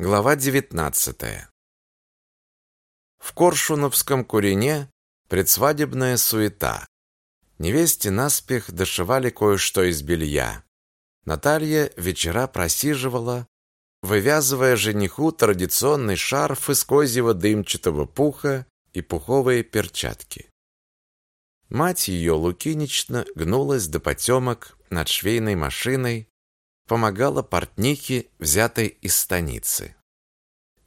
Глава 19. В Коршуновском курине предсвадебная суета. Невесте наспех дошивали кое-что из белья. Наталья вечера просиживала, вывязывая жениху традиционный шарф из козьего дымчатого пуха и пуховые перчатки. Мать ее Лукинична гнулась до потемок над швейной машиной, помогала портнихе, взятой из станицы.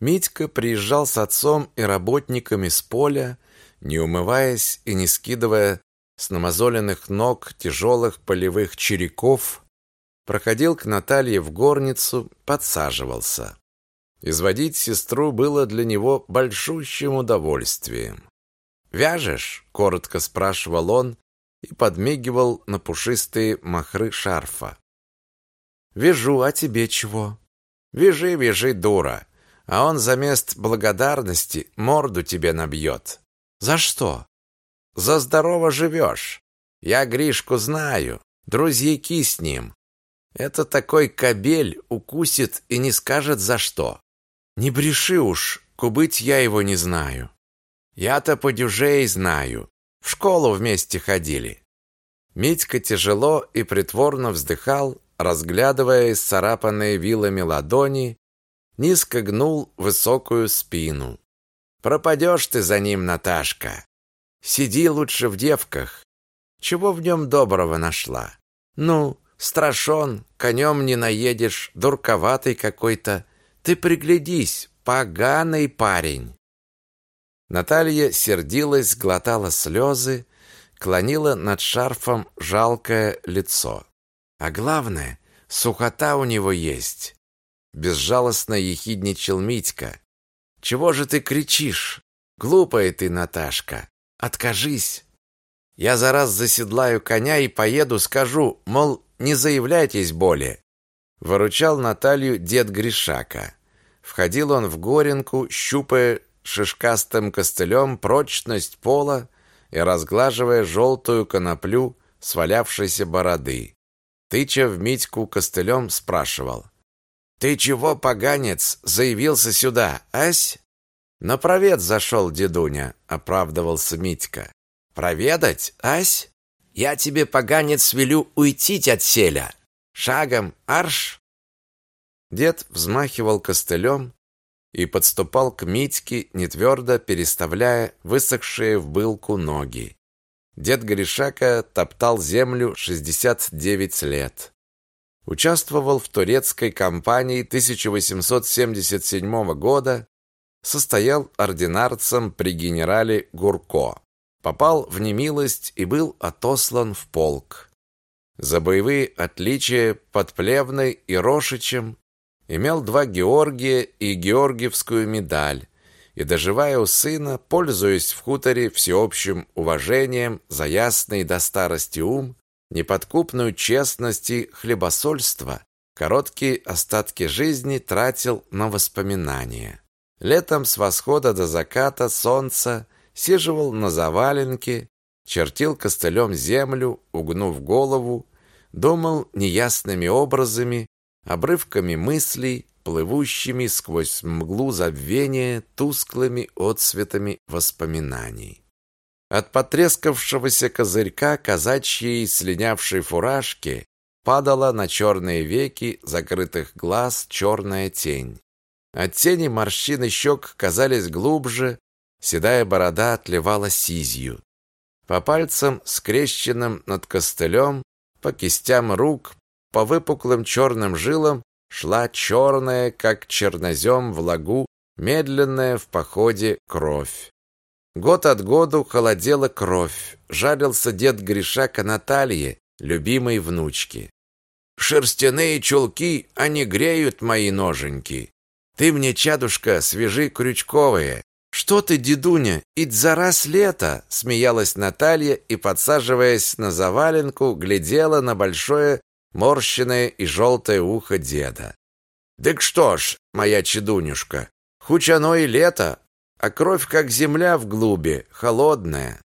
Митька приезжал с отцом и работниками с поля, не умываясь и не скидывая с намазоленных ног тяжелых полевых череков, проходил к Наталье в горницу, подсаживался. Изводить сестру было для него большущим удовольствием. «Вяжешь?» – коротко спрашивал он и подмигивал на пушистые махры шарфа. Вяжу, а тебе чего? Вяжи, вяжи, дура. А он за мест благодарности морду тебе набьет. За что? За здорово живешь. Я Гришку знаю. Друзьяки с ним. Это такой кобель укусит и не скажет за что. Не бреши уж, кубыть я его не знаю. Я-то подюжей знаю. В школу вместе ходили. Митька тяжело и притворно вздыхал, разглядывая исцарапанные вилами ладони, низко гнул высокую спину. Пропадешь ты за ним, Наташка. Сиди лучше в девках. Чего в нем доброго нашла? Ну, страшен, конем не наедешь, дурковатый какой-то. Ты приглядись, поганый парень. Наталья сердилась, глотала слезы, клонила над шарфом жалкое лицо. А главное, сухота у него есть. Безжалостно ехидничал Митька. Чего же ты кричишь? Глупая ты, Наташка. Откажись. Я за раз заседлаю коня и поеду, скажу, мол, не заявляйтесь более. Выручал Наталью дед Гришака. Входил он в горенку, щупая шишкастым костылем прочность пола и разглаживая желтую коноплю свалявшейся бороды тыча в Митьку костылем, спрашивал. «Ты чего, поганец, заявился сюда, ась?» «На провед зашел дедуня», — оправдывался Митька. «Проведать, ась? Я тебе, поганец, велю уйти от селя. Шагом, арш!» Дед взмахивал костылем и подступал к Митьке, нетвердо переставляя высохшие в былку ноги. Дед Гришака топтал землю 69 лет. Участвовал в турецкой кампании 1877 года, состоял ординарцем при генерале Гурко. Попал в немилость и был отослан в полк. За боевые отличия под Плевной и Рошичем имел два Георгия и Георгиевскую медаль, и, доживая у сына, пользуясь в хуторе всеобщим уважением за ясный до старости ум, неподкупную честность и хлебосольство, короткие остатки жизни тратил на воспоминания. Летом с восхода до заката солнца сиживал на заваленке, чертил костылем землю, угнув голову, думал неясными образами, обрывками мыслей, плывущими сквозь мглу забвения тусклыми отсветами воспоминаний. От потрескавшегося козырька казачьей слинявшей фуражки падала на черные веки закрытых глаз черная тень. От тени морщины щек казались глубже, седая борода отливала сизью. По пальцам, скрещенным над костылем, по кистям рук, по выпуклым черным жилам шла черная, как чернозем в лагу, медленная в походе кровь. Год от году холодела кровь, жалился дед Гришака Наталье, любимой внучке. «Шерстяные чулки, они греют мои ноженьки. Ты мне, чадушка, свяжи крючковые». «Что ты, дедуня, ить за раз лето!» смеялась Наталья и, подсаживаясь на заваленку, глядела на большое морщенное и желтое ухо деда. «Дык что ж, моя чедунюшка, хуч оно и лето, а кровь как земля в глуби, холодная».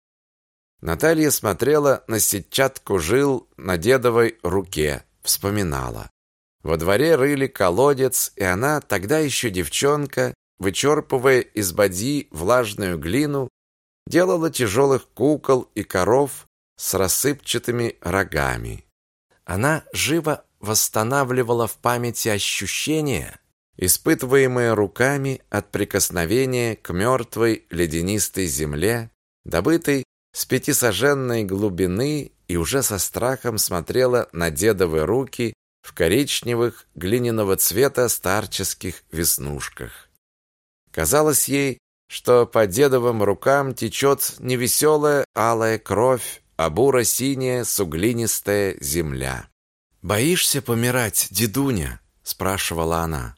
Наталья смотрела на сетчатку жил на дедовой руке, вспоминала. Во дворе рыли колодец, и она, тогда еще девчонка, вычерпывая из бадьи влажную глину, делала тяжелых кукол и коров с рассыпчатыми рогами. Она живо восстанавливала в памяти ощущения, испытываемые руками от прикосновения к мертвой ледянистой земле, добытой с пятисоженной глубины и уже со страхом смотрела на дедовы руки в коричневых глиняного цвета старческих веснушках. Казалось ей, что по дедовым рукам течет не веселая алая кровь, а буро-синяя суглинистая земля. «Боишься помирать, дедуня?» – спрашивала она.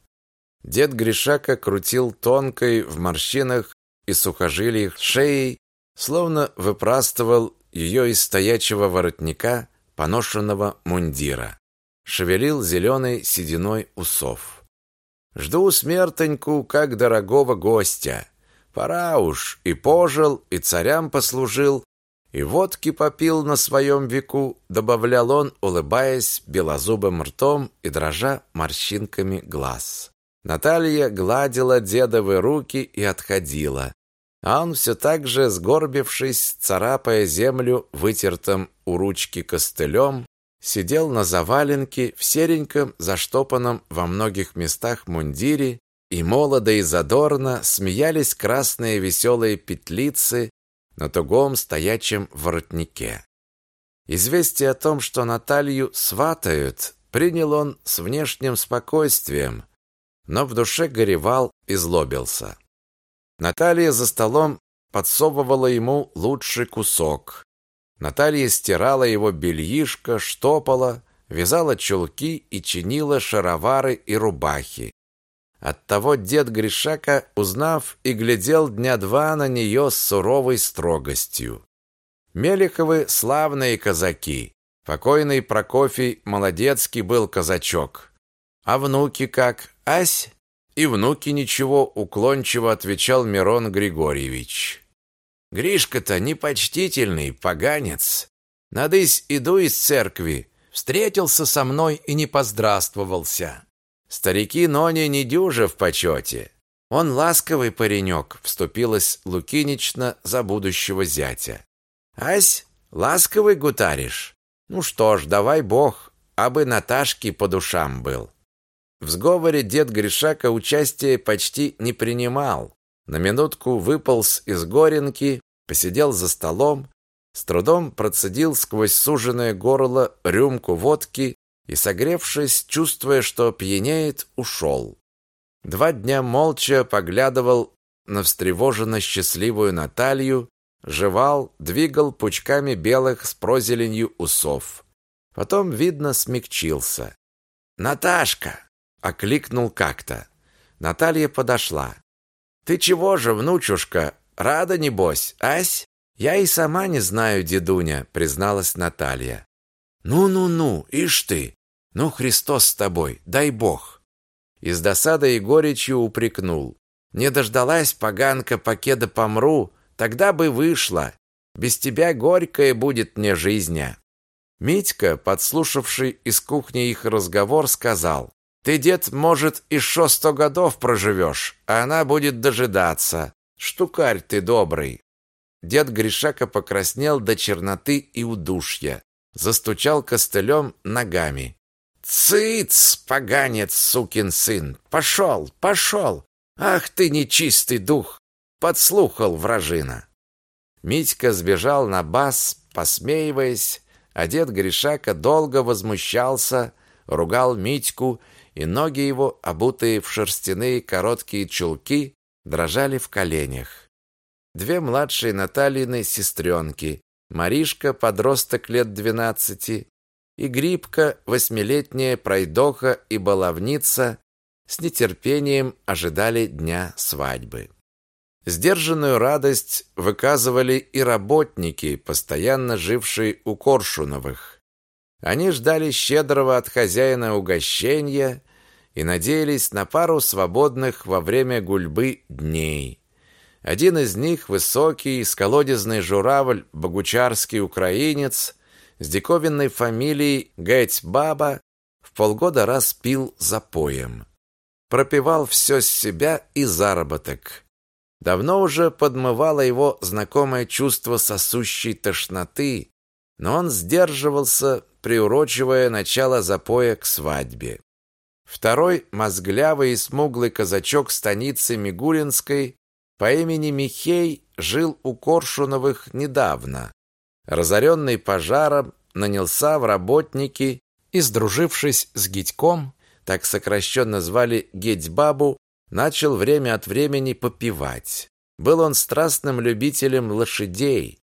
Дед Гришака крутил тонкой в морщинах и сухожилиях шеей, словно выпрастывал ее из стоячего воротника поношенного мундира. Шевелил зеленой сединой усов. «Жду смертоньку, как дорогого гостя. Пора уж, и пожил, и царям послужил, и водки попил на своем веку, добавлял он, улыбаясь белозубым ртом и дрожа морщинками глаз. Наталья гладила дедовы руки и отходила, а он все так же, сгорбившись, царапая землю вытертым у ручки костылем, сидел на заваленке в сереньком, заштопанном во многих местах мундире и молодо и задорно смеялись красные веселые петлицы на тугом стоячем воротнике. Известие о том, что Наталью сватают, принял он с внешним спокойствием, но в душе горевал и злобился. Наталья за столом подсовывала ему лучший кусок. Наталья стирала его бельишко, штопала, вязала чулки и чинила шаровары и рубахи. Оттого дед Гришака, узнав, и глядел дня два на нее с суровой строгостью. Мелиховы славные казаки. Покойный Прокофий Молодецкий был казачок. А внуки как? Ась? И внуки ничего, уклончиво отвечал Мирон Григорьевич. Гришка-то непочтительный, поганец. Надысь иду из церкви, встретился со мной и не поздравствовался. Старики Нони не дюже в почете. Он ласковый паренек, вступилась Лукинична за будущего зятя. Ась, ласковый гутаришь? Ну что ж, давай бог, абы Наташке по душам был. В сговоре дед Гришака участия почти не принимал. На минутку выполз из горенки, посидел за столом, с трудом процедил сквозь суженное горло рюмку водки и, согревшись, чувствуя, что пьянеет, ушел. Два дня молча поглядывал на встревоженно счастливую Наталью, жевал, двигал пучками белых с прозеленью усов. Потом, видно, смягчился. «Наташка!» — окликнул как-то. Наталья подошла. «Ты чего же, внучушка, рада, небось, ась?» «Я и сама не знаю, дедуня», — призналась Наталья. «Ну-ну-ну, ишь ты! Ну, Христос с тобой, дай Бог!» И с досадой и горечью упрекнул. «Не дождалась, поганка, покеда помру, тогда бы вышла. Без тебя горькая будет мне жизня». Митька, подслушавший из кухни их разговор, сказал, «Ты, дед, может, еще сто годов проживешь, а она будет дожидаться. Штукарь ты добрый». Дед Гришака покраснел до черноты и удушья застучал костылем ногами. «Цыц, поганец, сукин сын! Пошел, пошел! Ах ты, нечистый дух!» Подслухал вражина. Митька сбежал на бас, посмеиваясь, а дед Гришака долго возмущался, ругал Митьку, и ноги его, обутые в шерстяные короткие чулки, дрожали в коленях. Две младшие Натальины сестренки, Маришка, подросток лет двенадцати, и Грибка, восьмилетняя пройдоха и баловница, с нетерпением ожидали дня свадьбы. Сдержанную радость выказывали и работники, постоянно жившие у Коршуновых. Они ждали щедрого от хозяина угощения и надеялись на пару свободных во время гульбы дней. Один из них, высокий, сколодезный журавль, богучарский украинец, с диковинной фамилией Гэть-Баба, в полгода раз пил запоем. Пропивал все с себя и заработок. Давно уже подмывало его знакомое чувство сосущей тошноты, но он сдерживался, приурочивая начало запоя к свадьбе. Второй мозглявый и смуглый казачок станицы Мигулинской по имени Михей жил у Коршуновых недавно. Разоренный пожаром, нанялся в работники и, сдружившись с Гитьком, так сокращенно звали Гетьбабу, начал время от времени попивать. Был он страстным любителем лошадей.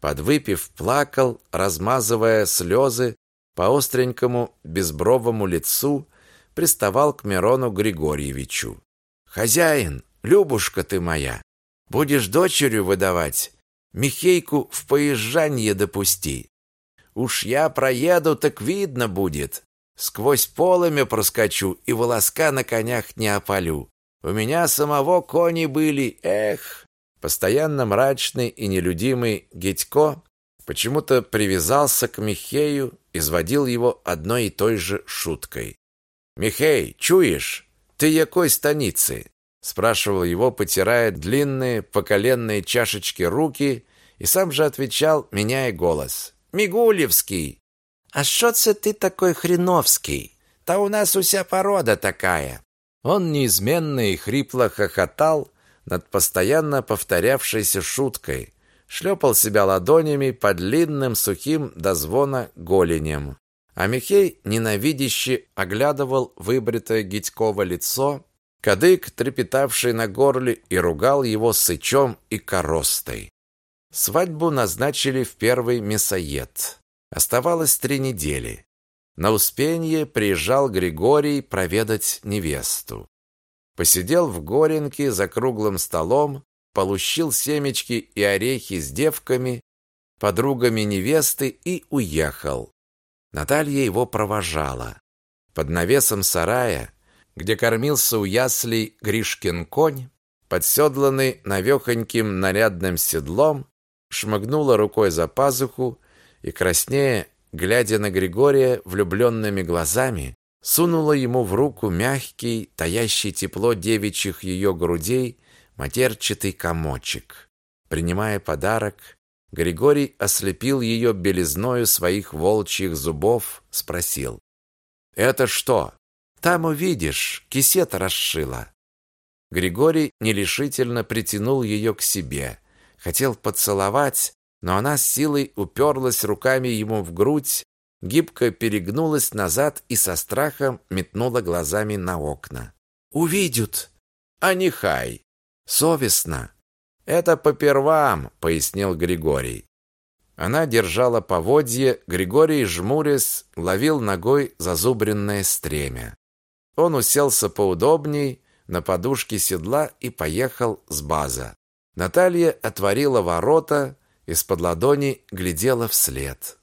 Подвыпив, плакал, размазывая слезы по остренькому безбровому лицу, приставал к Мирону Григорьевичу. «Хозяин, Любушка ты моя, будешь дочерью выдавать, Михейку в поезжанье допусти. Уж я проеду, так видно будет. Сквозь полымя проскочу и волоска на конях не опалю. У меня самого кони были, эх!» Постоянно мрачный и нелюдимый Гетько почему-то привязался к Михею, изводил его одной и той же шуткой. «Михей, чуешь? Ты якой станицы?» Спрашивал его, потирая длинные поколенные чашечки руки, и сам же отвечал, меняя голос. «Мигулевский!» «А что це ты такой хреновский? Та у нас уся порода такая!» Он неизменно и хрипло хохотал над постоянно повторявшейся шуткой, шлепал себя ладонями по длинным сухим до звона голеням. А Михей ненавидяще оглядывал выбритое Гитьково лицо, кадык, трепетавший на горле, и ругал его сычом и коростой. Свадьбу назначили в первый мясоед. Оставалось три недели. На Успенье приезжал Григорий проведать невесту. Посидел в Горенке за круглым столом, получил семечки и орехи с девками, подругами невесты и уехал. Наталья его провожала. Под навесом сарая, где кормился у яслей Гришкин конь, подседланный навехоньким нарядным седлом, шмыгнула рукой за пазуху и, краснея, глядя на Григория влюбленными глазами, сунула ему в руку мягкий, таящий тепло девичьих ее грудей, матерчатый комочек. Принимая подарок, Григорий ослепил ее белизною своих волчьих зубов, спросил. «Это что?» «Там увидишь, кисет расшила». Григорий нерешительно притянул ее к себе. Хотел поцеловать, но она с силой уперлась руками ему в грудь, гибко перегнулась назад и со страхом метнула глазами на окна. «Увидят!» «А нехай!» «Совестно!» «Это попервам», — пояснил Григорий. Она держала поводье, Григорий, жмурясь, ловил ногой зазубренное стремя. Он уселся поудобней на подушке седла и поехал с база. Наталья отворила ворота, из-под ладони глядела вслед.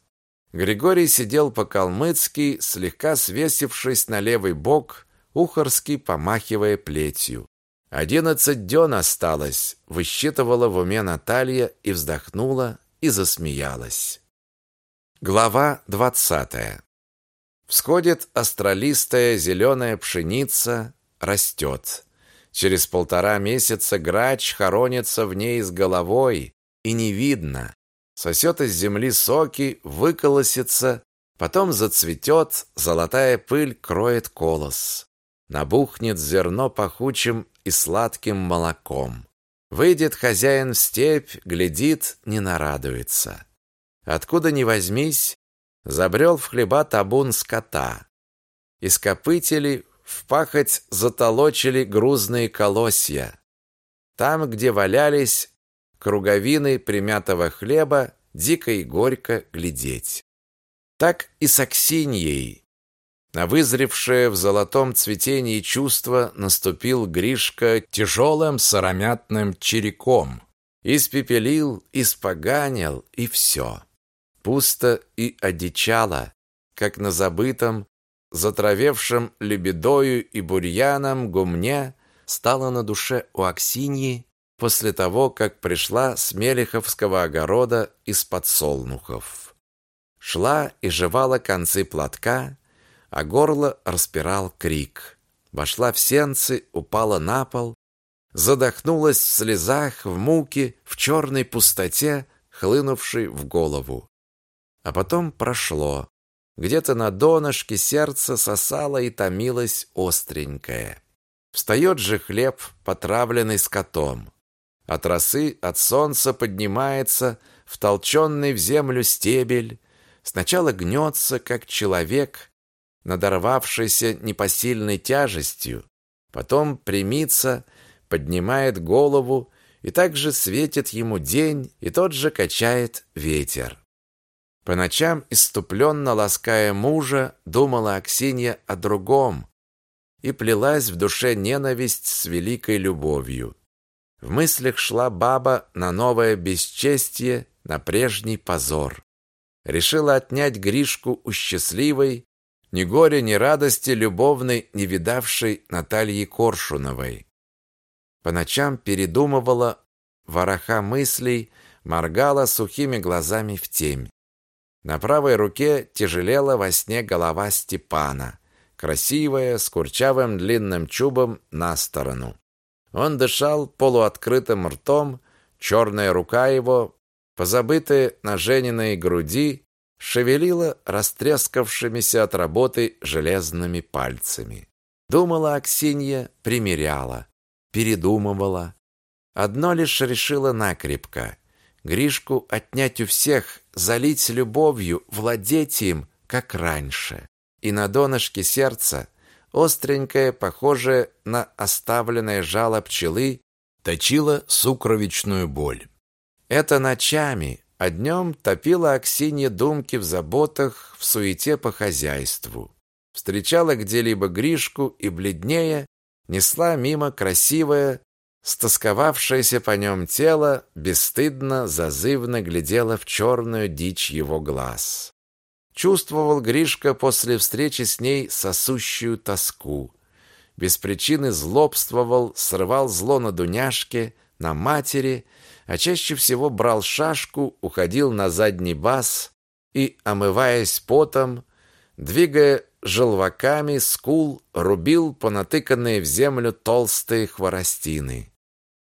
Григорий сидел по-калмыцки, слегка свесившись на левый бок, ухорски помахивая плетью. Одиннадцать дён осталось, высчитывала в уме Наталья и вздохнула и засмеялась. Глава двадцатая. Всходит астролистая зеленая пшеница, растет. Через полтора месяца грач хоронится в ней с головой, и не видно. Сосет из земли соки, выколосится, потом зацветет, золотая пыль кроет колос. Набухнет зерно пахучим и сладким молоком. Выйдет хозяин в степь, глядит, не нарадуется. Откуда ни возьмись, забрел в хлеба табун скота. Из копытели в пахоть затолочили грузные колосья. Там, где валялись круговины примятого хлеба, дико и горько глядеть. Так и с Аксиньей, на вызревшее в золотом цветении чувство наступил Гришка тяжелым сыромятным череком. Испепелил, испоганил, и все. Пусто и одичало, как на забытом, затравевшем лебедою и бурьяном гумне стало на душе у Аксиньи после того, как пришла с Мелеховского огорода из подсолнухов. Шла и жевала концы платка, а горло распирал крик. Вошла в сенцы, упала на пол, задохнулась в слезах, в муке, в черной пустоте, хлынувшей в голову. А потом прошло. Где-то на донышке сердце сосало и томилось остренькое. Встает же хлеб, потравленный скотом. От росы, от солнца поднимается втолченный в землю стебель, сначала гнется, как человек, надорвавшийся непосильной тяжестью, потом примится, поднимает голову, и также светит ему день, и тот же качает ветер. По ночам, иступленно лаская мужа, думала Аксинья о другом, и плелась в душе ненависть с великой любовью. В мыслях шла баба на новое бесчестие, на прежний позор. Решила отнять Гришку у счастливой, ни горя, ни радости любовной, не видавшей Натальи Коршуновой. По ночам передумывала вороха мыслей, моргала сухими глазами в темь. На правой руке тяжелела во сне голова Степана, красивая, с курчавым длинным чубом на сторону. Он дышал полуоткрытым ртом, черная рука его, позабытая на Жениной груди, шевелила растрескавшимися от работы железными пальцами. Думала Аксинья, примеряла, передумывала. Одно лишь решила накрепко. Гришку отнять у всех, залить любовью, владеть им, как раньше. И на донышке сердца, остренькое, похожее на оставленное жало пчелы, точила сукровичную боль. Это ночами, а днем топила Аксинья думки в заботах, в суете по хозяйству. Встречала где-либо Гришку и бледнее несла мимо красивое, стосковавшееся по нем тело, бесстыдно, зазывно глядела в черную дичь его глаз. Чувствовал Гришка после встречи с ней сосущую тоску. Без причины злобствовал, срывал зло на Дуняшке, на матери, а чаще всего брал шашку, уходил на задний бас и, омываясь потом, двигая желваками скул, рубил понатыканные в землю толстые хворостины.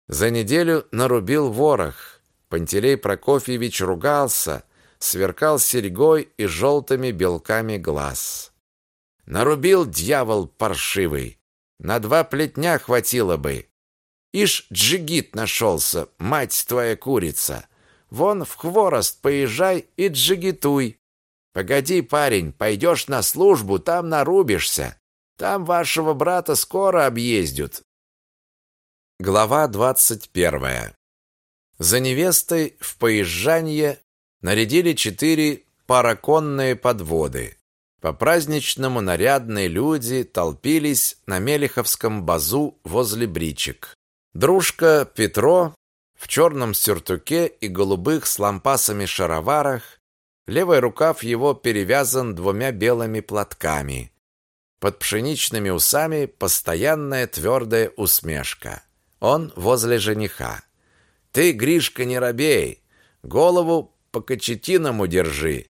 За неделю нарубил ворох. Пантелей Прокофьевич ругался, сверкал серьгой и желтыми белками глаз. Нарубил дьявол паршивый. На два плетня хватило бы. Ишь, джигит нашелся, мать твоя курица. Вон в хворост поезжай и джигитуй. Погоди, парень, пойдешь на службу, там нарубишься. Там вашего брата скоро объездят. Глава двадцать первая. За невестой в поезжанье нарядили четыре параконные подводы. По-праздничному нарядные люди толпились на Мелеховском базу возле бричек. Дружка Петро в черном сюртуке и голубых с лампасами шароварах, левый рукав его перевязан двумя белыми платками. Под пшеничными усами постоянная твердая усмешка. Он возле жениха. «Ты, Гришка, не робей, голову по кочетиному держи.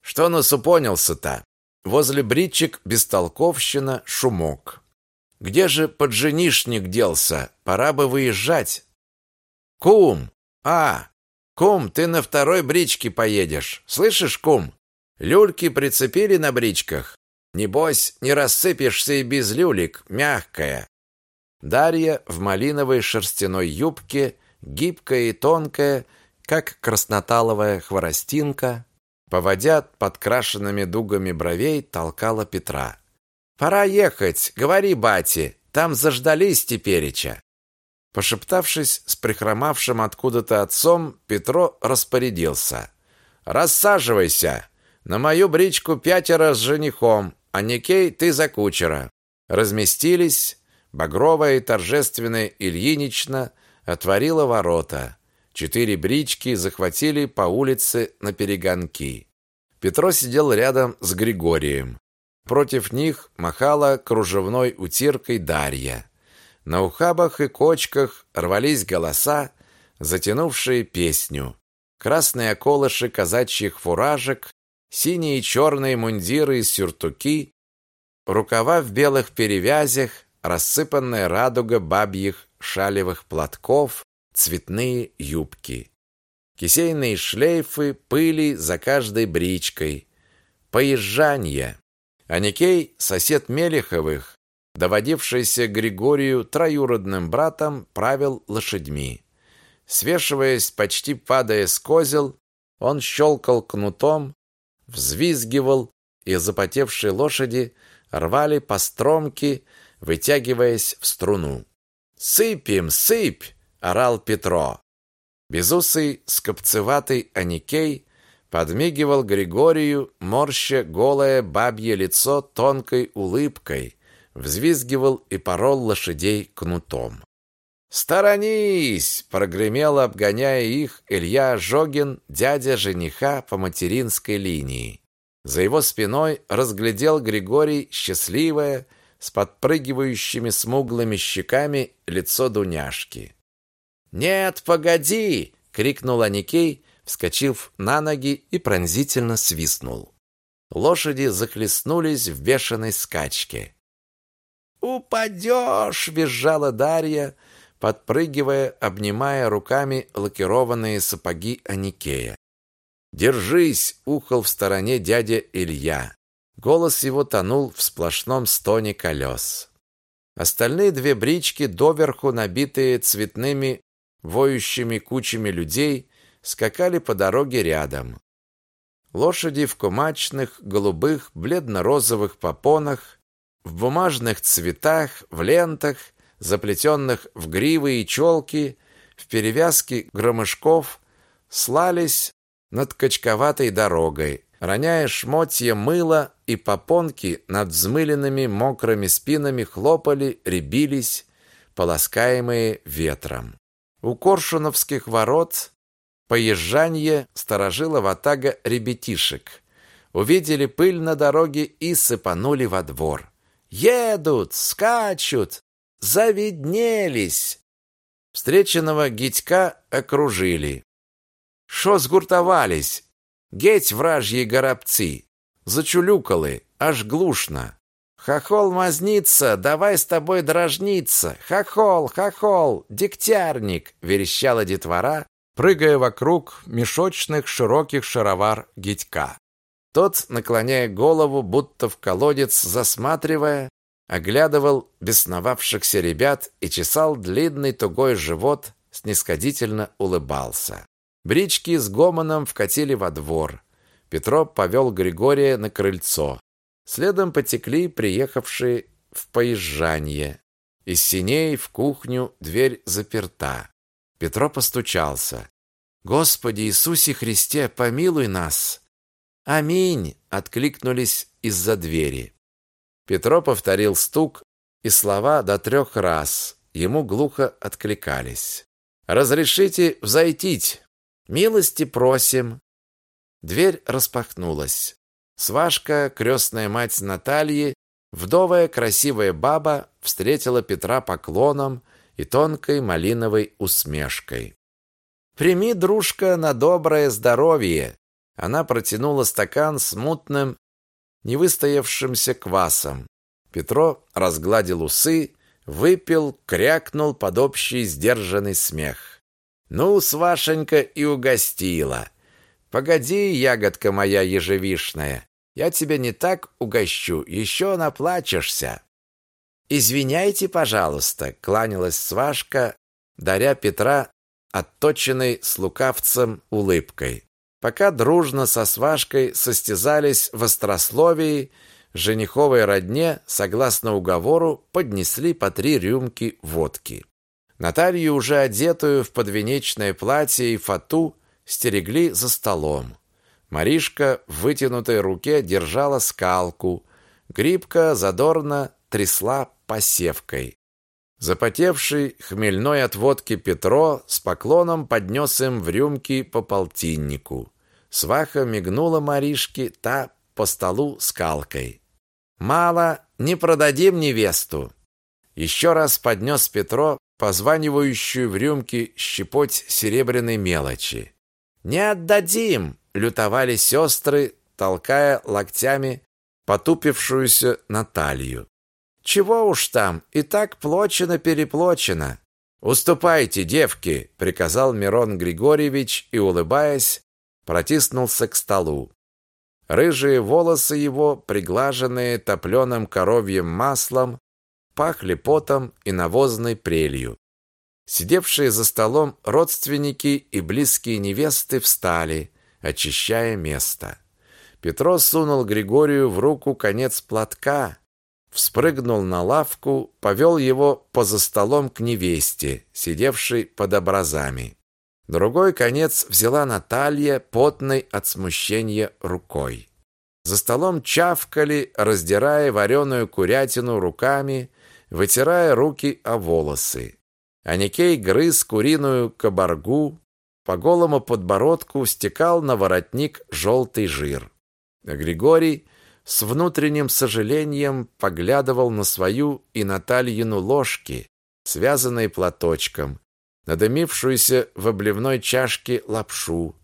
Что насупонился-то?» Возле бричек бестолковщина, шумок. Где же подженишник делся? Пора бы выезжать. Кум! А, кум, ты на второй бричке поедешь. Слышишь, кум? Люльки прицепили на бричках. Небось, не рассыпешься и без люлек, мягкая. Дарья в малиновой шерстяной юбке, гибкая и тонкая, как красноталовая хворостинка, поводя подкрашенными дугами бровей, толкала Петра. Пора ехать, говори бате, там заждались тепереча. Пошептавшись с прихромавшим откуда-то отцом, Петро распорядился: "Рассаживайся. На мою бричку пятеро с женихом, а Никей ты за кучера". Разместились, багровая и торжественная Ильинична отворила ворота. Четыре брички захватили по улице на перегонки. Петро сидел рядом с Григорием. Против них махала кружевной утиркой Дарья. На ухабах и кочках рвались голоса, затянувшие песню. Красные околыши казачьих фуражек, синие и черные мундиры и сюртуки, рукава в белых перевязях, рассыпанная радуга бабьих шалевых платков, цветные юбки. Кисейные шлейфы пыли за каждой бричкой. Поезжанье. Аникей, сосед Мелеховых, доводившийся Григорию троюродным братом, правил лошадьми. Свешиваясь, почти падая с козел, он щелкал кнутом, взвизгивал, и запотевшие лошади рвали по стромке, вытягиваясь в струну. «Сыпем, сыпь!» — орал Петро. Безусый, скопцеватый Аникей подмигивал Григорию, морща голое бабье лицо тонкой улыбкой, взвизгивал и порол лошадей кнутом. «Сторонись!» — прогремел, обгоняя их, Илья Жогин, дядя жениха по материнской линии. За его спиной разглядел Григорий счастливое, с подпрыгивающими смуглыми щеками лицо Дуняшки. «Нет, погоди!» — крикнул Аникей, вскочив на ноги и пронзительно свистнул. Лошади захлестнулись в бешеной скачке. «Упадешь!» — визжала Дарья, подпрыгивая, обнимая руками лакированные сапоги Аникея. «Держись!» — ухал в стороне дядя Илья. Голос его тонул в сплошном стоне колес. Остальные две брички, доверху набитые цветными воющими кучами людей, скакали по дороге рядом. Лошади в кумачных, голубых, бледно-розовых попонах, в бумажных цветах, в лентах, заплетенных в гривы и челки, в перевязке громышков, слались над качковатой дорогой, роняя шмотья мыла и попонки над взмыленными мокрыми спинами хлопали, рябились, полоскаемые ветром. У Коршуновских ворот поезжанье сторожила ватага ребятишек. Увидели пыль на дороге и сыпанули во двор. «Едут! Скачут! Завиднелись!» Встреченного Гитька окружили. «Шо сгуртовались? Геть вражьи горобцы! Зачулюкали, аж глушно!» Хохол мазнится, давай с тобой дрожниться. Хохол, хохол, дегтярник, верещала детвора, прыгая вокруг мешочных широких шаровар Гитька. Тот, наклоняя голову, будто в колодец засматривая, оглядывал бесновавшихся ребят и чесал длинный тугой живот, снисходительно улыбался. Брички с гомоном вкатили во двор. Петров повел Григория на крыльцо. Следом потекли приехавшие в поезжанье. Из синей в кухню дверь заперта. Петро постучался. «Господи Иисусе Христе, помилуй нас!» «Аминь!» — откликнулись из-за двери. Петро повторил стук, и слова до трех раз ему глухо откликались. «Разрешите взойтить! Милости просим!» Дверь распахнулась. Свашка, крестная мать Натальи, вдовая красивая баба, встретила Петра поклоном и тонкой малиновой усмешкой. «Прими, дружка, на доброе здоровье!» Она протянула стакан с мутным, невыстоявшимся квасом. Петро разгладил усы, выпил, крякнул под общий сдержанный смех. «Ну, Свашенька и угостила! Погоди, ягодка моя ежевишная, я тебя не так угощу, еще наплачешься. Извиняйте, пожалуйста, кланялась Свашка, даря Петра отточенной с лукавцем улыбкой. Пока дружно со Свашкой состязались в острословии, жениховой родне, согласно уговору, поднесли по три рюмки водки. Наталью, уже одетую в подвенечное платье и фату, стерегли за столом. Маришка в вытянутой руке держала скалку. Грибка задорно трясла посевкой. Запотевший хмельной от водки Петро с поклоном поднес им в рюмки по полтиннику. Сваха мигнула Маришке, та по столу скалкой. «Мало, не продадим невесту!» Еще раз поднес Петро позванивающую в рюмке щепоть серебряной мелочи. «Не отдадим!» лютовали сестры, толкая локтями потупившуюся Наталью. «Чего уж там, и так плочено-переплочено. «Уступайте, девки!» – приказал Мирон Григорьевич и, улыбаясь, протиснулся к столу. Рыжие волосы его, приглаженные топленым коровьим маслом, пахли потом и навозной прелью. Сидевшие за столом родственники и близкие невесты встали, очищая место. Петро сунул Григорию в руку конец платка, вспрыгнул на лавку, повел его поза столом к невесте, сидевшей под образами. Другой конец взяла Наталья, потной от смущения рукой. За столом чавкали, раздирая вареную курятину руками, вытирая руки о волосы. Аникей грыз куриную кабаргу, по голому подбородку стекал на воротник желтый жир. А Григорий с внутренним сожалением поглядывал на свою и Натальину ложки, связанные платочком, надымившуюся в обливной чашке лапшу.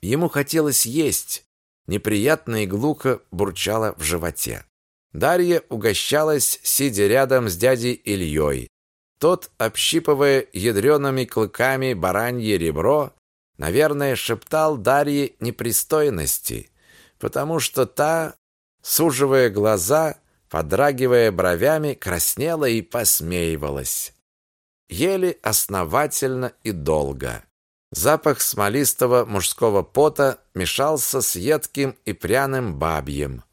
Ему хотелось есть, неприятно и глухо бурчало в животе. Дарья угощалась, сидя рядом с дядей Ильей. Тот, общипывая ядреными клыками баранье ребро, наверное, шептал Дарье непристойности, потому что та суживая глаза, подрагивая бровями, краснела и посмеивалась. Ели основательно и долго. Запах смолистого мужского пота мешался с едким и пряным бабьем.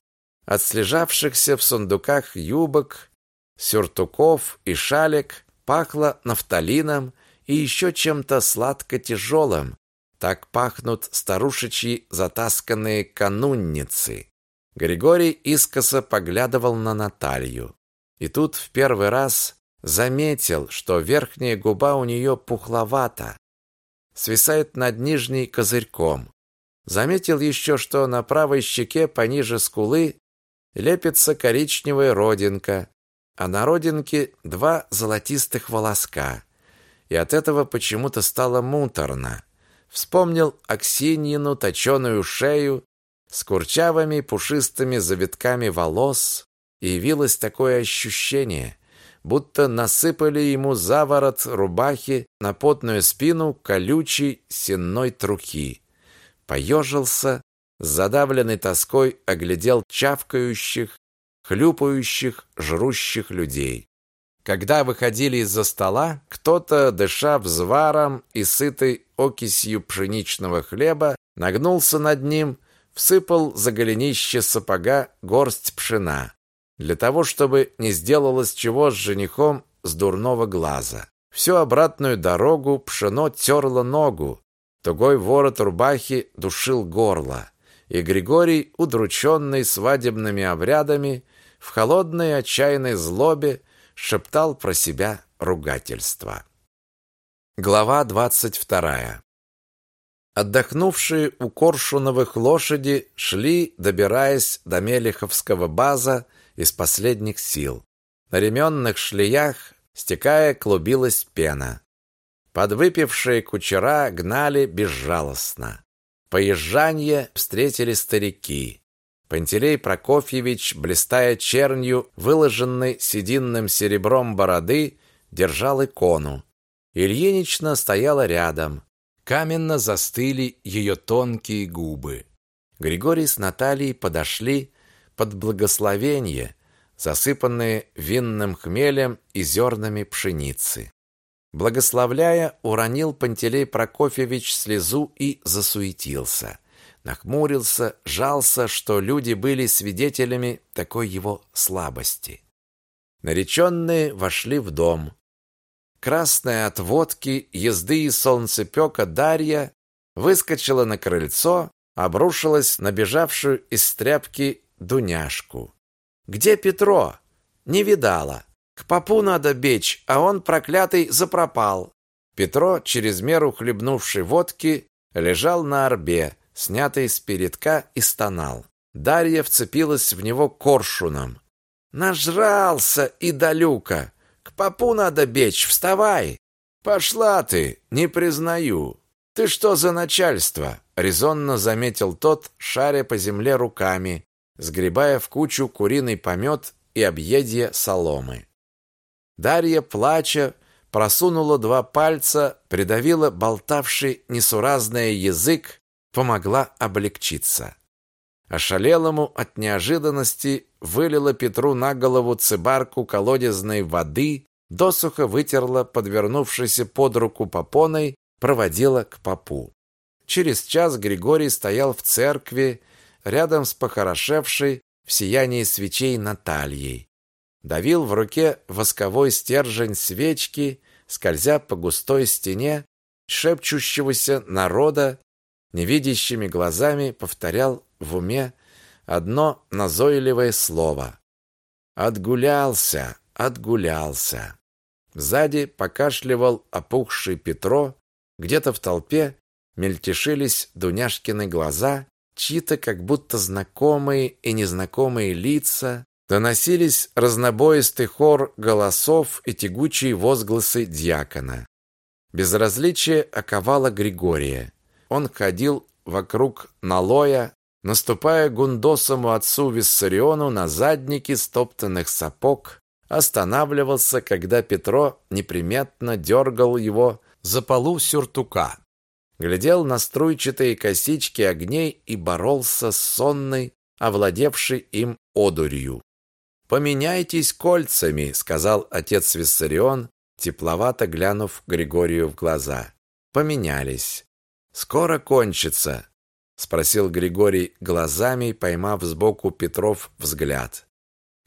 От слежавшихся в сундуках юбок, сюртуков и шалек пахло нафталином и еще чем-то сладко-тяжелым. Так пахнут старушечьи затасканные канунницы. Григорий искоса поглядывал на Наталью. И тут в первый раз заметил, что верхняя губа у нее пухловата, свисает над нижней козырьком. Заметил еще, что на правой щеке пониже скулы лепится коричневая родинка, а на родинке два золотистых волоска. И от этого почему-то стало муторно. Вспомнил Аксиньину точеную шею с курчавыми пушистыми завитками волос, и явилось такое ощущение, будто насыпали ему за ворот рубахи на потную спину колючей сенной трухи. Поежился, задавленный тоской оглядел чавкающих, хлюпающих, жрущих людей. Когда выходили из-за стола, кто-то, дыша взваром и сытой окисью пшеничного хлеба, нагнулся над ним, всыпал за голенище сапога горсть пшена, для того, чтобы не сделалось чего с женихом с дурного глаза. Всю обратную дорогу пшено терло ногу, тугой ворот рубахи душил горло, и Григорий, удрученный свадебными обрядами, в холодной отчаянной злобе шептал про себя ругательства. Глава двадцать вторая. Отдохнувшие у Коршуновых лошади шли, добираясь до Мелеховского база из последних сил. На ременных шлеях, стекая, клубилась пена. Подвыпившие кучера гнали безжалостно. Поезжанье встретили старики. Пантелей Прокофьевич, блистая чернью, выложенной сединным серебром бороды, держал икону. Ильинична стояла рядом. Каменно застыли ее тонкие губы. Григорий с Натальей подошли под благословение, засыпанные винным хмелем и зернами пшеницы. Благословляя, уронил Пантелей Прокофьевич слезу и засуетился. Нахмурился, жался, что люди были свидетелями такой его слабости. Нареченные вошли в дом. Красная от водки, езды и солнцепека Дарья выскочила на крыльцо, обрушилась на бежавшую из тряпки Дуняшку. «Где Петро?» «Не видала. К попу надо бечь, а он, проклятый, запропал». Петро, через меру хлебнувший водки, лежал на орбе, снятый с передка, и стонал. Дарья вцепилась в него коршуном. «Нажрался, и далюка! К попу надо бечь, вставай. Пошла ты, не признаю. Ты что за начальство? резонно заметил тот, шаря по земле руками, сгребая в кучу куриный помет и объедье соломы. Дарья, плача, просунула два пальца, придавила болтавший несуразный язык, помогла облегчиться. Ошалелому от неожиданности вылила Петру на голову цибарку колодезной воды, досуха вытерла подвернувшейся под руку попоной, проводила к попу. Через час Григорий стоял в церкви рядом с похорошевшей в сиянии свечей Натальей. Давил в руке восковой стержень свечки, скользя по густой стене шепчущегося народа, невидящими глазами повторял в уме одно назойливое слово. «Отгулялся, отгулялся». Сзади покашливал опухший Петро, где-то в толпе мельтешились Дуняшкины глаза, чьи-то как будто знакомые и незнакомые лица, доносились разнобоистый хор голосов и тягучие возгласы дьякона. Безразличие оковало Григория. Он ходил вокруг налоя, наступая гундосому отцу Виссариону на задники стоптанных сапог, останавливался, когда Петро неприметно дергал его за полу сюртука. Глядел на струйчатые косички огней и боролся с сонной, овладевшей им одурью. «Поменяйтесь кольцами», — сказал отец Виссарион, тепловато глянув Григорию в глаза. Поменялись. «Скоро кончится», — спросил Григорий глазами, поймав сбоку Петров взгляд.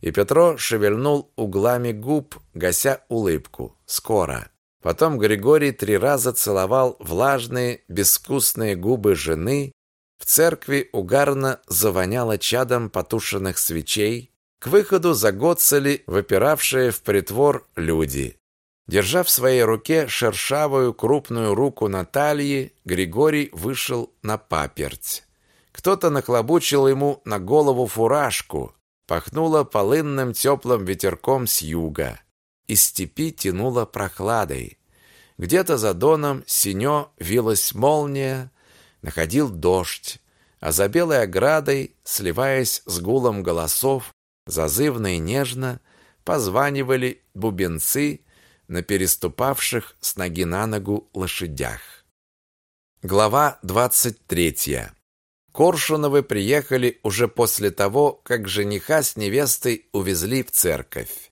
И Петро шевельнул углами губ, гася улыбку. «Скоро». Потом Григорий три раза целовал влажные, безвкусные губы жены. В церкви угарно завоняло чадом потушенных свечей. К выходу загоцали выпиравшие в притвор люди. Держа в своей руке шершавую крупную руку Натальи, Григорий вышел на паперть. Кто-то нахлобучил ему на голову фуражку. Пахнуло полынным теплым ветерком с юга. Из степи тянуло прохладой. Где-то за доном синё вилась молния, находил дождь, а за белой оградой, сливаясь с гулом голосов, зазывно и нежно позванивали бубенцы на переступавших с ноги на ногу лошадях. Глава двадцать третья. Коршуновы приехали уже после того, как жениха с невестой увезли в церковь.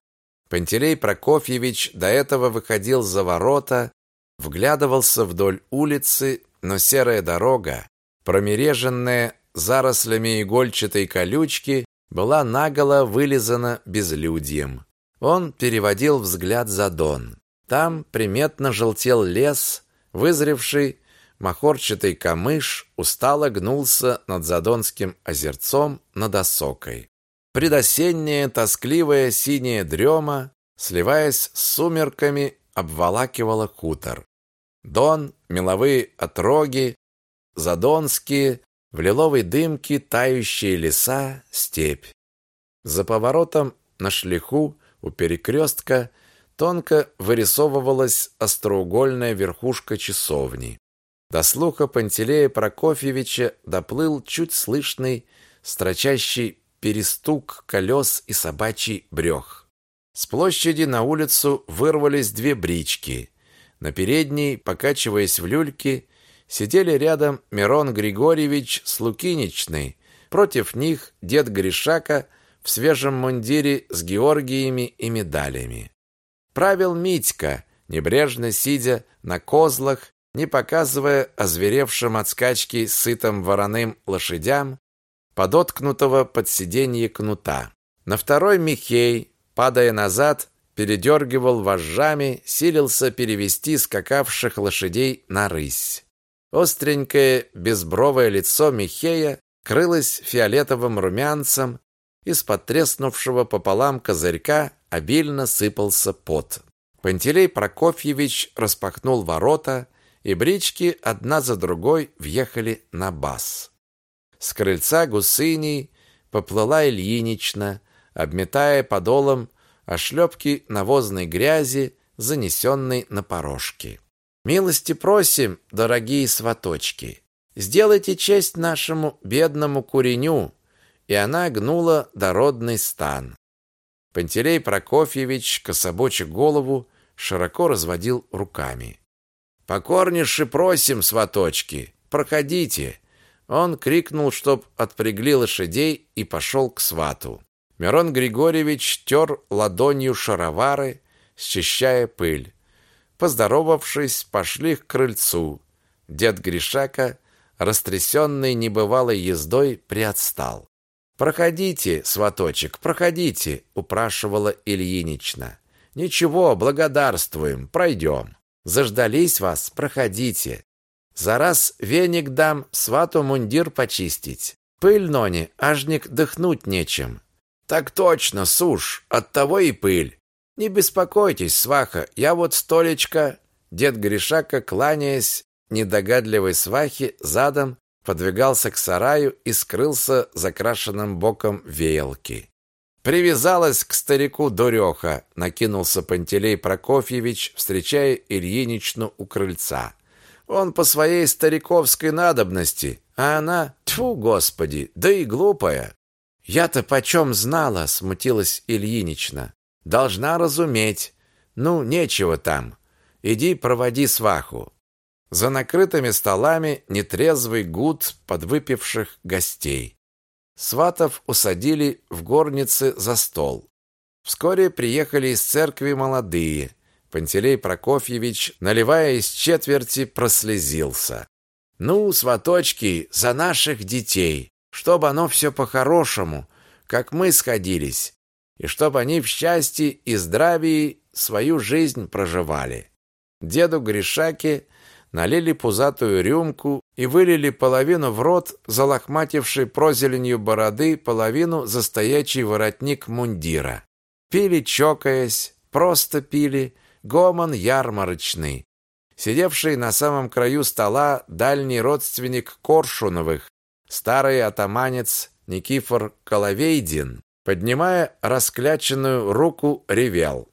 Пантелей Прокофьевич до этого выходил за ворота, вглядывался вдоль улицы, но серая дорога, промереженная зарослями игольчатой колючки, была наголо вылизана безлюдьем. Он переводил взгляд за Дон. Там приметно желтел лес, вызревший махорчатый камыш устало гнулся над Задонским озерцом над осокой. Предосенняя тоскливая синяя дрема, сливаясь с сумерками, обволакивала хутор. Дон, меловые отроги, задонские, в лиловой дымке тающие леса, степь. За поворотом на шлиху у перекрестка тонко вырисовывалась остроугольная верхушка часовни. До слуха Пантелея Прокофьевича доплыл чуть слышный, строчащий перестук колес и собачий брех. С площади на улицу вырвались две брички. На передней, покачиваясь в люльке, сидели рядом Мирон Григорьевич с Лукиничной. Против них дед Гришака в свежем мундире с георгиями и медалями. Правил Митька, небрежно сидя на козлах, не показывая озверевшим от скачки сытым вороным лошадям, подоткнутого под сиденье кнута. На второй Михей, падая назад, передергивал вожжами, силился перевести скакавших лошадей на рысь. Остренькое безбровое лицо Михея крылось фиолетовым румянцем, из-под треснувшего пополам козырька обильно сыпался пот. Пантелей Прокофьевич распахнул ворота, и брички одна за другой въехали на бас. С крыльца гусыней поплыла Ильинична, обметая подолом ошлепки навозной грязи, занесенной на порожки. «Милости просим, дорогие сваточки, сделайте честь нашему бедному куреню, и она гнула дородный стан. Пантелей Прокофьевич, кособочив голову, широко разводил руками. «Покорнейше просим, сваточки, проходите!» Он крикнул, чтоб отпрягли лошадей, и пошел к свату. Мирон Григорьевич тер ладонью шаровары, счищая пыль. Поздоровавшись, пошли к крыльцу. Дед Гришака, растрясенный небывалой ездой, приотстал. «Проходите, сваточек, проходите», — упрашивала Ильинична. «Ничего, благодарствуем, пройдем. Заждались вас, проходите. За раз веник дам, свату мундир почистить. Пыль, Нони, ажник дыхнуть нечем». «Так точно, суш, оттого и пыль. Не беспокойтесь, сваха, я вот столечко...» Дед Гришака, кланяясь недогадливой свахе, задом подвигался к сараю и скрылся закрашенным боком веялки. Привязалась к старику дуреха, накинулся Пантелей Прокофьевич, встречая Ильиничну у крыльца. Он по своей стариковской надобности, а она, тьфу, господи, да и глупая. Я-то почем знала, смутилась Ильинична. Должна разуметь. Ну, нечего там. Иди проводи сваху. За накрытыми столами нетрезвый гуд подвыпивших гостей. Сватов усадили в горнице за стол. Вскоре приехали из церкви молодые. Пантелей Прокофьевич, наливая из четверти, прослезился. «Ну, сваточки, за наших детей, чтобы оно все по-хорошему, как мы сходились, и чтобы они в счастье и здравии свою жизнь проживали». Деду Гришаке налили пузатую рюмку и вылили половину в рот залохматившей прозеленью бороды, половину за стоячий воротник мундира. Пили, чокаясь, просто пили, гомон ярмарочный. Сидевший на самом краю стола дальний родственник Коршуновых, старый атаманец Никифор Коловейдин, поднимая раскляченную руку, ревел.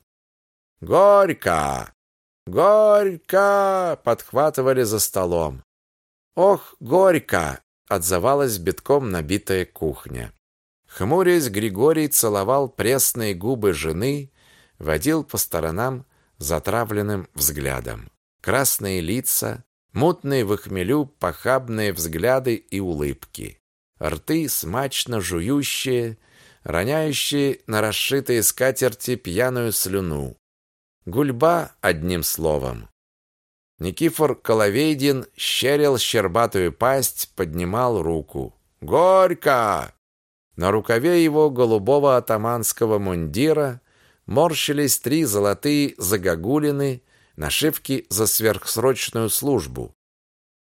«Горько! «Горько!» — подхватывали за столом. «Ох, горько!» — отзывалась битком набитая кухня. Хмурясь, Григорий целовал пресные губы жены, водил по сторонам затравленным взглядом. Красные лица, мутные в хмелю похабные взгляды и улыбки. Рты смачно жующие, роняющие на расшитые скатерти пьяную слюну. Гульба, одним словом. Никифор Коловейдин щерил щербатую пасть, поднимал руку. «Горько!» На рукаве его голубого атаманского мундира морщились три золотые загогулины, нашивки за сверхсрочную службу.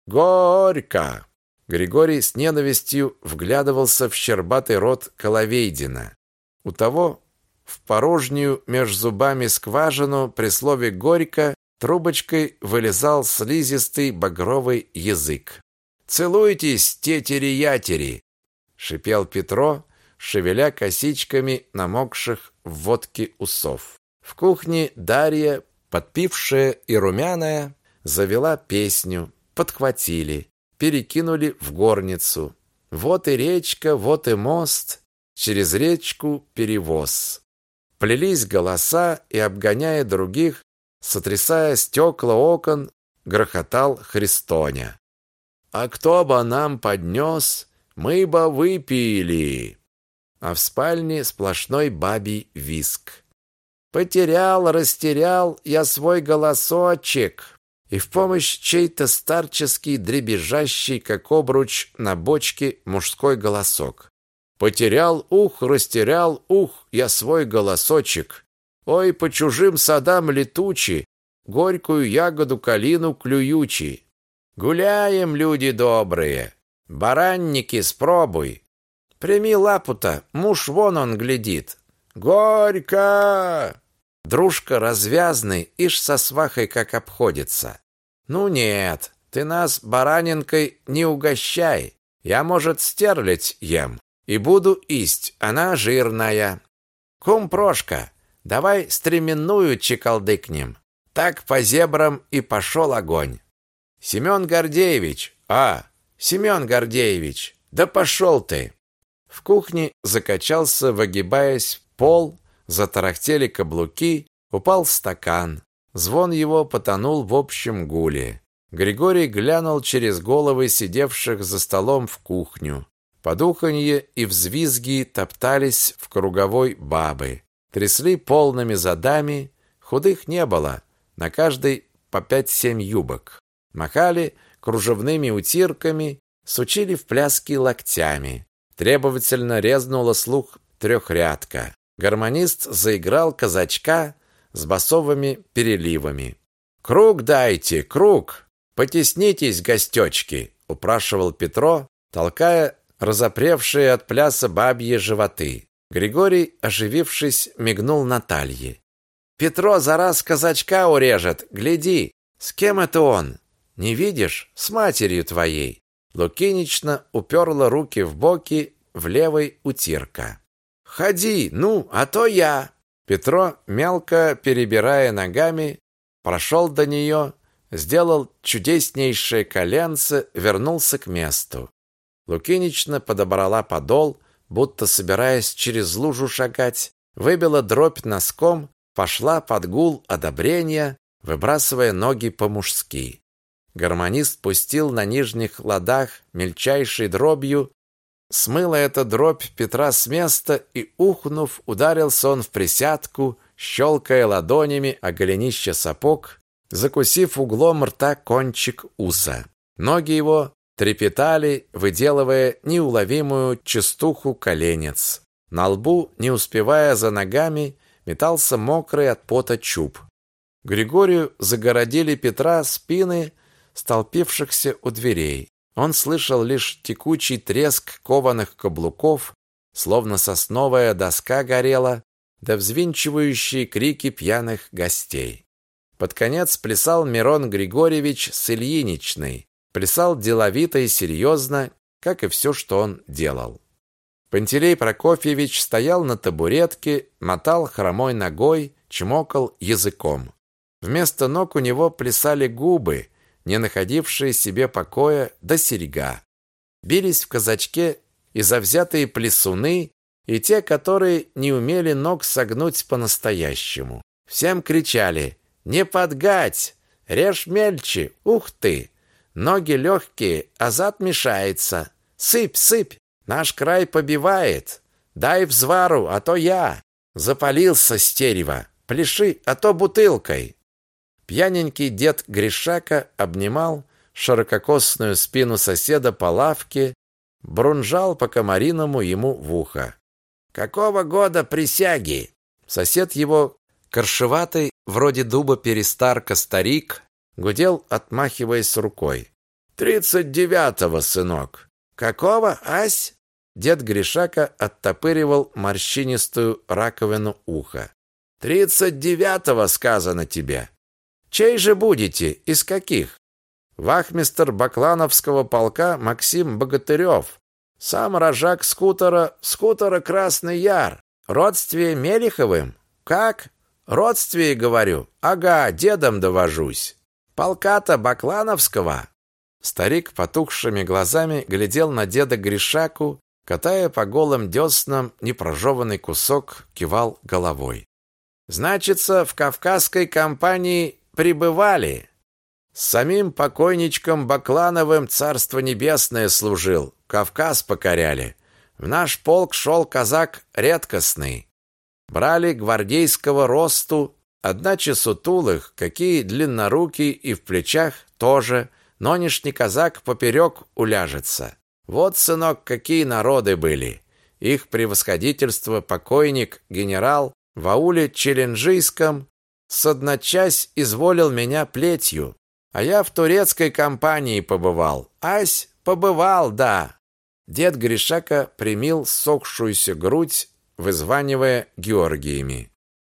«Горько!» Григорий с ненавистью вглядывался в щербатый рот Коловейдина. У того в порожнюю меж зубами скважину при слове «горько» трубочкой вылезал слизистый багровый язык. «Целуйтесь, тетери-ятери!» — шипел Петро, шевеля косичками намокших в водке усов. В кухне Дарья, подпившая и румяная, завела песню, подхватили, перекинули в горницу. Вот и речка, вот и мост, через речку перевоз. Плелись голоса, и, обгоняя других, сотрясая стекла окон, грохотал Христоня. «А кто бы нам поднес, мы бы выпили!» А в спальне сплошной бабий виск. «Потерял, растерял я свой голосочек!» И в помощь чей-то старческий, дребезжащий, как обруч на бочке, мужской голосок. Потерял ух, растерял ух, я свой голосочек. Ой, по чужим садам летучи, горькую ягоду калину клюючи. Гуляем, люди добрые, баранники спробуй. Прими лапу-то, муж вон он глядит. Горько! Дружка развязный, ишь со свахой как обходится. Ну нет, ты нас баранинкой не угощай. Я, может, стерлить ем и буду исть, она жирная. Кум Прошка, давай стременную чекалдыкнем. Так по зебрам и пошел огонь. Семен Гордеевич, а, Семен Гордеевич, да пошел ты. В кухне закачался, выгибаясь, пол, затарахтели каблуки, упал стакан. Звон его потонул в общем гуле. Григорий глянул через головы сидевших за столом в кухню. Подуханье и взвизги топтались в круговой бабы. Трясли полными задами, худых не было, на каждой по пять-семь юбок. Махали кружевными утирками, сучили в пляски локтями. Требовательно резнула слух трехрядка. Гармонист заиграл казачка с басовыми переливами. «Круг дайте, круг! Потеснитесь, гостечки!» — упрашивал Петро, толкая разопревшие от пляса бабьи животы. Григорий, оживившись, мигнул Наталье. «Петро за раз казачка урежет, гляди! С кем это он? Не видишь? С матерью твоей!» Лукинична уперла руки в боки в левой утирка. «Ходи, ну, а то я!» Петро, мелко перебирая ногами, прошел до нее, сделал чудеснейшее коленце, вернулся к месту. Лукинична подобрала подол, будто собираясь через лужу шагать, выбила дробь носком, пошла под гул одобрения, выбрасывая ноги по-мужски. Гармонист пустил на нижних ладах мельчайшей дробью, смыла эта дробь Петра с места и, ухнув, ударился он в присядку, щелкая ладонями о голенище сапог, закусив углом рта кончик уса. Ноги его трепетали, выделывая неуловимую частуху коленец. На лбу, не успевая за ногами, метался мокрый от пота чуб. Григорию загородили Петра спины столпившихся у дверей. Он слышал лишь текучий треск кованых каблуков, словно сосновая доска горела, да взвинчивающие крики пьяных гостей. Под конец плясал Мирон Григорьевич с Ильиничной. Плясал деловито и серьезно, как и все, что он делал. Пантелей Прокофьевич стоял на табуретке, мотал хромой ногой, чмокал языком. Вместо ног у него плясали губы, не находившие себе покоя до серьга. Бились в казачке и завзятые плясуны, и те, которые не умели ног согнуть по-настоящему. Всем кричали «Не подгать! Режь мельче! Ух ты! Ноги легкие, а зад мешается! Сыпь, сыпь! Наш край побивает! Дай взвару, а то я! Запалился стерево! Пляши, а то бутылкой!» Пьяненький дед Гришака обнимал ширококосную спину соседа по лавке, брунжал по комариному ему в ухо. «Какого года присяги?» Сосед его, коршеватый, вроде дуба перестарка старик, гудел, отмахиваясь рукой. «Тридцать девятого, сынок!» «Какого, ась?» Дед Гришака оттопыривал морщинистую раковину уха. «Тридцать девятого сказано тебе!» Чей же будете? Из каких? Вахмистр Баклановского полка Максим Богатырев. Сам рожак скутера, скутера Красный Яр. Родствие Мелиховым? Как? Родствие, говорю. Ага, дедом довожусь. Полка-то Баклановского. Старик потухшими глазами глядел на деда Гришаку, катая по голым деснам непрожеванный кусок, кивал головой. Значится, в кавказской компании прибывали. С самим покойничком Баклановым царство небесное служил, Кавказ покоряли. В наш полк шел казак редкостный. Брали гвардейского росту, одначе сутулых, какие длиннорукий и в плечах тоже, нонешний казак поперек уляжется. Вот, сынок, какие народы были. Их превосходительство покойник, генерал, в ауле Челенжийском с одночась изволил меня плетью, а я в турецкой компании побывал. Ась, побывал, да. Дед Гришака примил сохшуюся грудь, вызванивая Георгиями.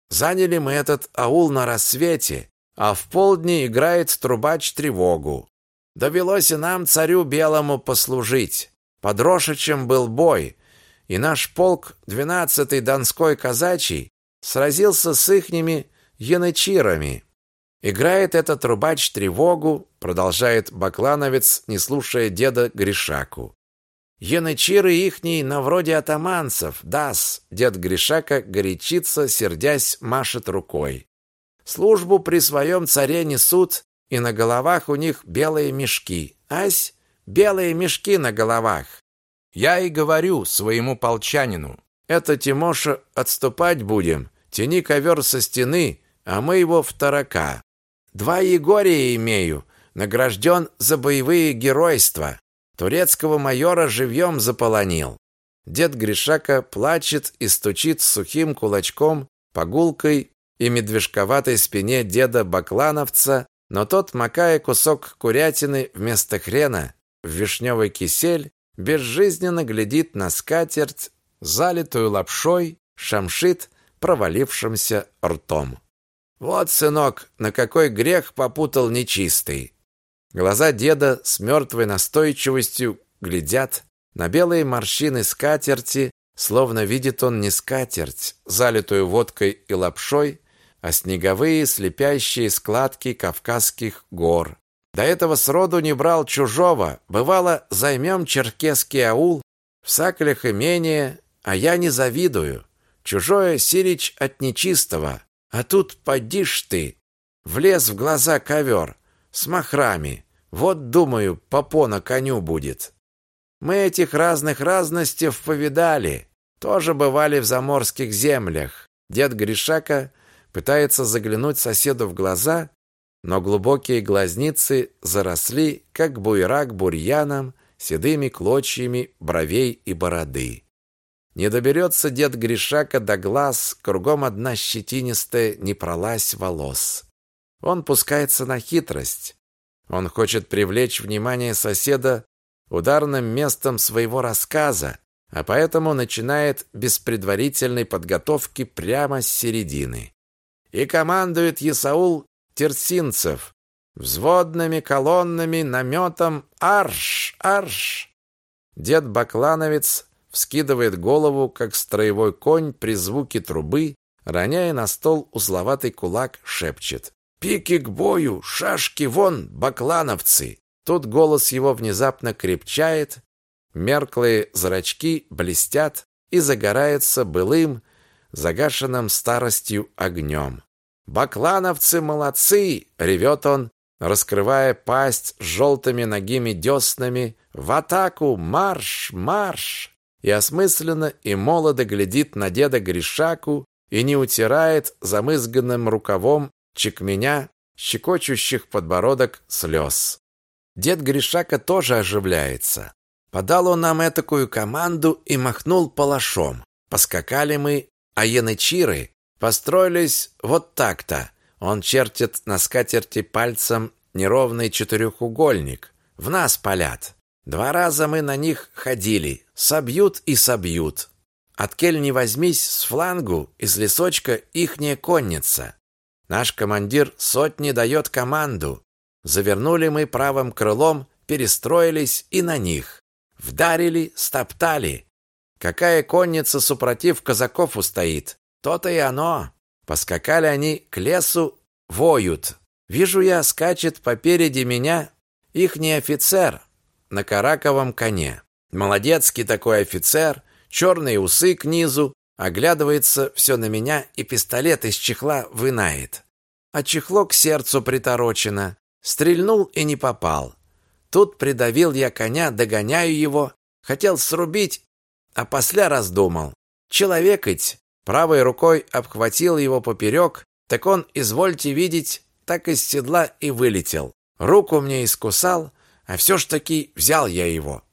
Заняли мы этот аул на рассвете, а в полдни играет трубач тревогу. Довелось и нам, царю белому, послужить. Под Рошичем был бой, и наш полк, двенадцатый Донской казачий, сразился с ихними янычирами. Играет этот трубач тревогу, продолжает баклановец, не слушая деда Гришаку. Янычиры ихний на вроде атаманцев, дас. Дед Гришака горячится, сердясь, машет рукой. Службу при своем царе несут, и на головах у них белые мешки. Ась, белые мешки на головах. Я и говорю своему полчанину, это, Тимоша, отступать будем, тяни ковер со стены, а мы его в. Два Егория имею, награжден за боевые геройства. Турецкого майора живьем заполонил. Дед Гришака плачет и стучит сухим кулачком по гулкой и медвежковатой спине деда Баклановца, но тот, макая кусок курятины вместо хрена в вишневый кисель, безжизненно глядит на скатерть, залитую лапшой, шамшит провалившимся ртом. Вот, сынок, на какой грех попутал нечистый. Глаза деда с мертвой настойчивостью глядят на белые морщины скатерти, словно видит он не скатерть, залитую водкой и лапшой, а снеговые слепящие складки Кавказских гор. До этого сроду не брал чужого. Бывало, займем черкесский аул, в саклях имение, а я не завидую. Чужое сирич от нечистого. А тут подишь ты, влез в глаза ковер с махрами. Вот, думаю, попона коню будет. Мы этих разных разностей повидали. Тоже бывали в заморских землях. Дед Гришака пытается заглянуть соседу в глаза, но глубокие глазницы заросли, как буйрак бурьяном, седыми клочьями бровей и бороды. Не доберется дед Гришака до глаз, кругом одна щетинистая непролазь волос. Он пускается на хитрость. Он хочет привлечь внимание соседа ударным местом своего рассказа, а поэтому начинает без предварительной подготовки прямо с середины. И командует Исаул Терсинцев взводными колоннами, наметом «Арш! Арш!». Дед Баклановец вскидывает голову, как строевой конь при звуке трубы, роняя на стол узловатый кулак, шепчет. «Пики к бою! Шашки вон, баклановцы!» Тут голос его внезапно крепчает, мерклые зрачки блестят и загорается былым, загашенным старостью огнем. «Баклановцы молодцы!» — ревет он, раскрывая пасть с желтыми ногими деснами. «В атаку! Марш! Марш!» И осмысленно и молодо глядит на деда Гришаку и не утирает замызганным рукавом чекменя, щекочущих подбородок слез. Дед Гришака тоже оживляется. Подал он нам этакую команду и махнул палашом. Поскакали мы, а янычиры построились вот так-то. Он чертит на скатерти пальцем неровный четырехугольник. В нас палят. Два раза мы на них ходили, собьют и собьют. От кель не возьмись с флангу, из лесочка ихняя конница. Наш командир сотни дает команду. Завернули мы правым крылом, перестроились и на них. Вдарили, стоптали. Какая конница супротив казаков устоит? То-то и оно. Поскакали они к лесу, воют. Вижу я, скачет попереди меня ихний офицер, на караковом коне. Молодецкий такой офицер, черные усы к низу, оглядывается все на меня и пистолет из чехла вынает. А чехло к сердцу приторочено. Стрельнул и не попал. Тут придавил я коня, догоняю его, хотел срубить, а после раздумал. Человек ведь правой рукой обхватил его поперек, так он, извольте видеть, так из седла и вылетел. Руку мне искусал, а все ж таки взял я его.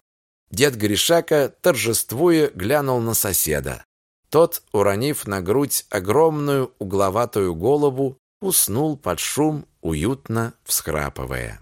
Дед Гришака, торжествуя, глянул на соседа. Тот, уронив на грудь огромную угловатую голову, уснул под шум, уютно всхрапывая.